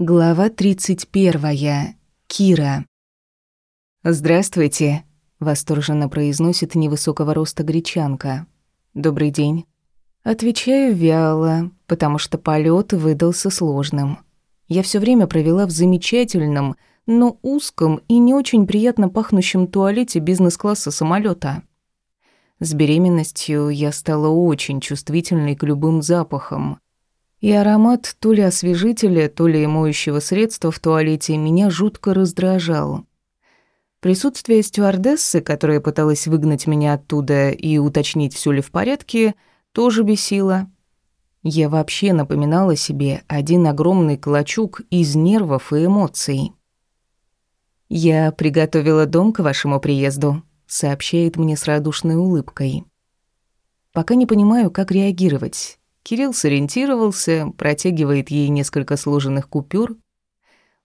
Глава 31. Кира. «Здравствуйте», — восторженно произносит невысокого роста гречанка. «Добрый день». Отвечаю вяло, потому что полет выдался сложным. Я все время провела в замечательном, но узком и не очень приятно пахнущем туалете бизнес-класса самолета. С беременностью я стала очень чувствительной к любым запахам — и аромат то ли освежителя, то ли моющего средства в туалете меня жутко раздражал. Присутствие стюардессы, которая пыталась выгнать меня оттуда и уточнить, все ли в порядке, тоже бесило. Я вообще напоминала себе один огромный клочок из нервов и эмоций. «Я приготовила дом к вашему приезду», — сообщает мне с радушной улыбкой. Пока не понимаю, как реагировать. Кирилл сориентировался, протягивает ей несколько сложенных купюр.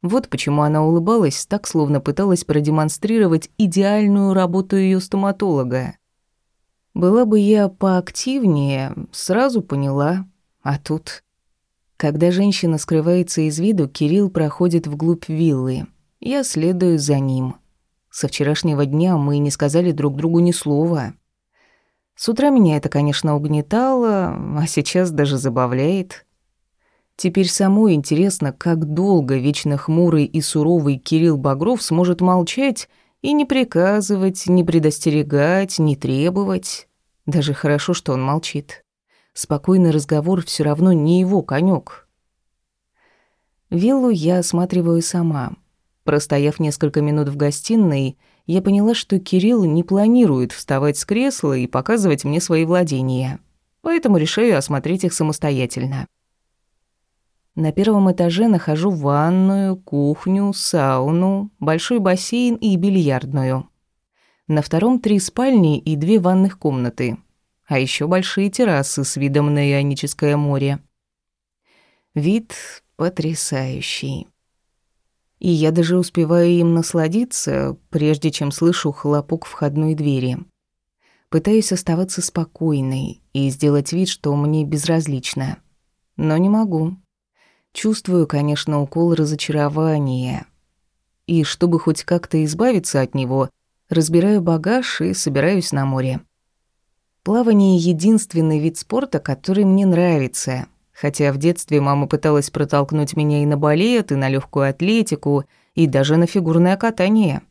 Вот почему она улыбалась, так словно пыталась продемонстрировать идеальную работу ее стоматолога. Была бы я поактивнее, сразу поняла. А тут... Когда женщина скрывается из виду, Кирилл проходит вглубь виллы. Я следую за ним. Со вчерашнего дня мы не сказали друг другу ни слова. С утра меня это, конечно, угнетало, а сейчас даже забавляет. Теперь самой интересно, как долго вечно хмурый и суровый Кирилл Багров сможет молчать и не приказывать, не предостерегать, не требовать. Даже хорошо, что он молчит. Спокойный разговор все равно не его конек. Виллу я осматриваю сама. Простояв несколько минут в гостиной, я поняла, что Кирилл не планирует вставать с кресла и показывать мне свои владения, поэтому решаю осмотреть их самостоятельно. На первом этаже нахожу ванную, кухню, сауну, большой бассейн и бильярдную. На втором три спальни и две ванных комнаты, а еще большие террасы с видом на Ионическое море. Вид потрясающий и я даже успеваю им насладиться, прежде чем слышу хлопок входной двери. Пытаюсь оставаться спокойной и сделать вид, что мне безразлично. Но не могу. Чувствую, конечно, укол разочарования. И чтобы хоть как-то избавиться от него, разбираю багаж и собираюсь на море. Плавание — единственный вид спорта, который мне нравится, Хотя в детстве мама пыталась протолкнуть меня и на балет, и на легкую атлетику, и даже на фигурное катание.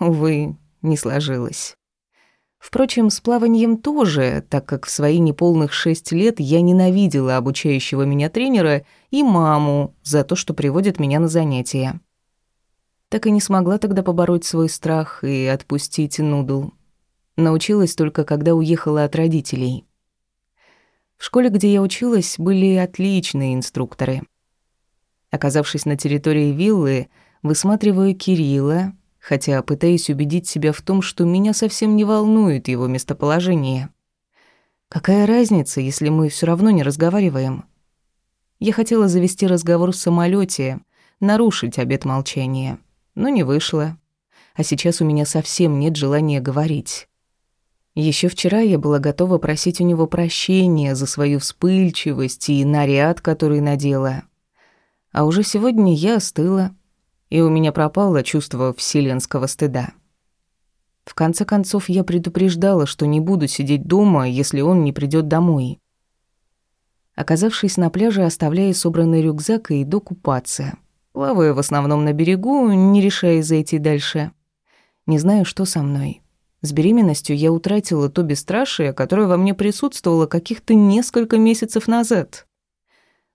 Увы, не сложилось. Впрочем, с плаванием тоже, так как в свои неполных шесть лет я ненавидела обучающего меня тренера и маму за то, что приводит меня на занятия. Так и не смогла тогда побороть свой страх и отпустить нудл. Научилась только, когда уехала от родителей. В школе, где я училась, были отличные инструкторы. Оказавшись на территории виллы, высматриваю Кирилла, хотя пытаюсь убедить себя в том, что меня совсем не волнует его местоположение. Какая разница, если мы все равно не разговариваем? Я хотела завести разговор в самолете, нарушить обет молчания, но не вышло. А сейчас у меня совсем нет желания говорить. Еще вчера я была готова просить у него прощения за свою вспыльчивость и наряд, который надела. А уже сегодня я остыла, и у меня пропало чувство вселенского стыда. В конце концов, я предупреждала, что не буду сидеть дома, если он не придет домой. Оказавшись на пляже, оставляю собранный рюкзак и иду купаться. Плаваю в основном на берегу, не решая зайти дальше. Не знаю, что со мной. С беременностью я утратила то бесстрашие, которое во мне присутствовало каких-то несколько месяцев назад.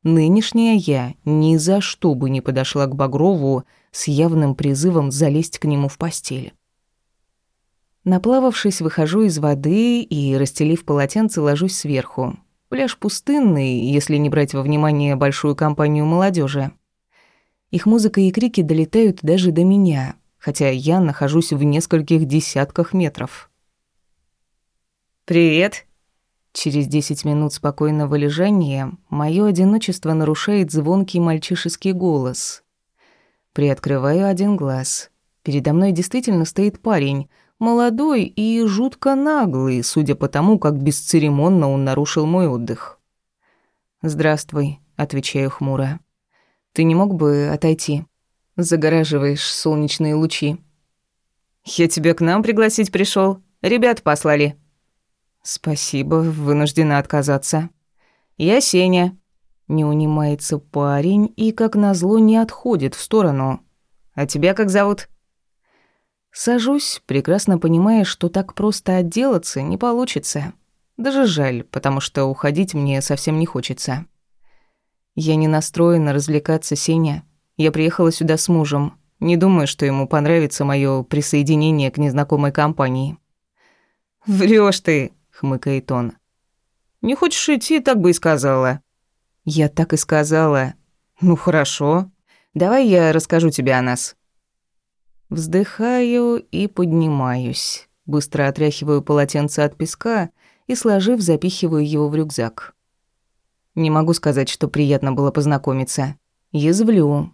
Нынешняя я ни за что бы не подошла к Багрову с явным призывом залезть к нему в постель. Наплававшись, выхожу из воды и, расстелив полотенце, ложусь сверху. Пляж пустынный, если не брать во внимание большую компанию молодежи. Их музыка и крики долетают даже до меня — хотя я нахожусь в нескольких десятках метров. «Привет!» Через десять минут спокойного лежания мое одиночество нарушает звонкий мальчишеский голос. Приоткрываю один глаз. Передо мной действительно стоит парень, молодой и жутко наглый, судя по тому, как бесцеремонно он нарушил мой отдых. «Здравствуй», — отвечаю хмуро. Ты не мог бы отойти? Загораживаешь солнечные лучи. Я тебя к нам пригласить пришел. Ребят послали. Спасибо, вынуждена отказаться. Я Сеня. Не унимается парень и, как назло, не отходит в сторону. А тебя как зовут? Сажусь, прекрасно понимая, что так просто отделаться не получится. Даже жаль, потому что уходить мне совсем не хочется. Я не настроена развлекаться, Сеня. Я приехала сюда с мужем. Не думаю, что ему понравится мое присоединение к незнакомой компании. Врешь ты, хмыкает он. Не хочешь идти, так бы и сказала. Я так и сказала. Ну хорошо. Давай я расскажу тебе о нас. Вздыхаю и поднимаюсь. Быстро отряхиваю полотенце от песка и, сложив, запихиваю его в рюкзак. Не могу сказать, что приятно было познакомиться. Язвлю.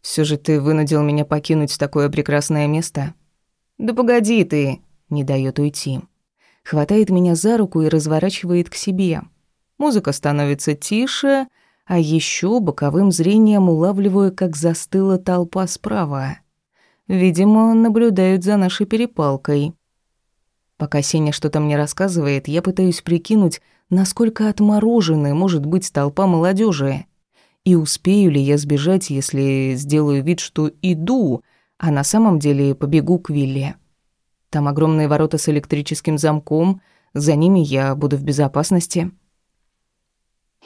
Все же ты вынудил меня покинуть такое прекрасное место. Да погоди ты, не дает уйти. Хватает меня за руку и разворачивает к себе. Музыка становится тише, а еще боковым зрением улавливаю, как застыла толпа справа. Видимо, наблюдают за нашей перепалкой. Пока Сеня что-то мне рассказывает, я пытаюсь прикинуть, насколько отмороженной может быть толпа молодежи. И успею ли я сбежать, если сделаю вид, что иду, а на самом деле побегу к вилле. Там огромные ворота с электрическим замком, за ними я буду в безопасности.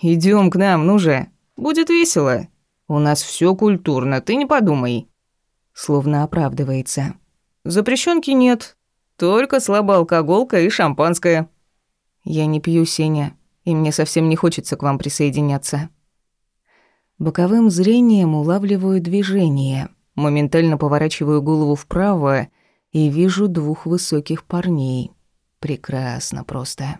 Идем к нам, ну же, будет весело. У нас все культурно, ты не подумай словно оправдывается. Запрещенки нет, только слабоалкоголка и шампанское. Я не пью, Сеня, и мне совсем не хочется к вам присоединяться. Боковым зрением улавливаю движение, моментально поворачиваю голову вправо и вижу двух высоких парней. Прекрасно просто.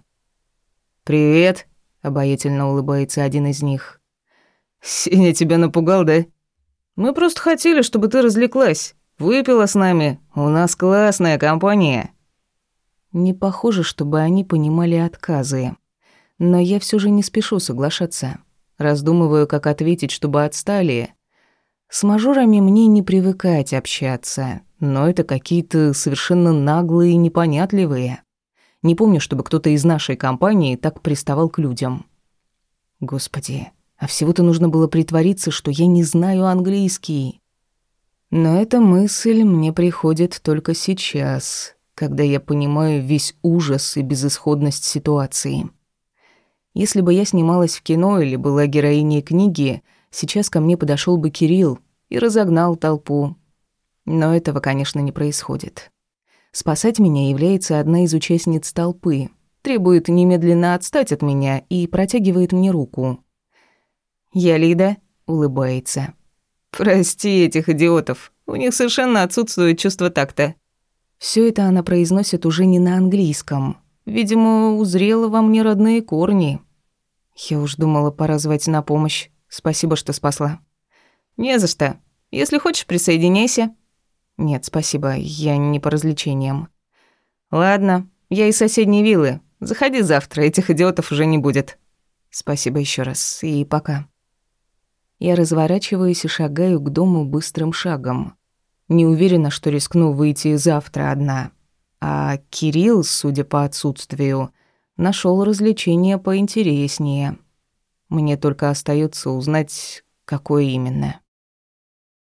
«Привет», — обаятельно улыбается один из них. «Сеня тебя напугал, да?» Мы просто хотели, чтобы ты развлеклась. Выпила с нами. У нас классная компания». Не похоже, чтобы они понимали отказы. Но я все же не спешу соглашаться. Раздумываю, как ответить, чтобы отстали. С мажорами мне не привыкать общаться, но это какие-то совершенно наглые и непонятливые. Не помню, чтобы кто-то из нашей компании так приставал к людям. Господи, а всего-то нужно было притвориться, что я не знаю английский. Но эта мысль мне приходит только сейчас, когда я понимаю весь ужас и безысходность ситуации. Если бы я снималась в кино или была героиней книги, сейчас ко мне подошел бы Кирилл и разогнал толпу. Но этого, конечно, не происходит. Спасать меня является одна из участниц толпы, требует немедленно отстать от меня и протягивает мне руку. «Я Лида», — улыбается. «Прости этих идиотов, у них совершенно отсутствует чувство такта». Все это она произносит уже не на английском. Видимо, узрела во мне родные корни. Я уж думала, пора звать на помощь. Спасибо, что спасла. Не за что. Если хочешь, присоединяйся. Нет, спасибо, я не по развлечениям. Ладно, я из соседней виллы. Заходи завтра, этих идиотов уже не будет. Спасибо еще раз и пока. Я разворачиваюсь и шагаю к дому быстрым шагом. Не уверена, что рискну выйти завтра одна. А Кирилл, судя по отсутствию, нашел развлечение поинтереснее. Мне только остается узнать, какое именно.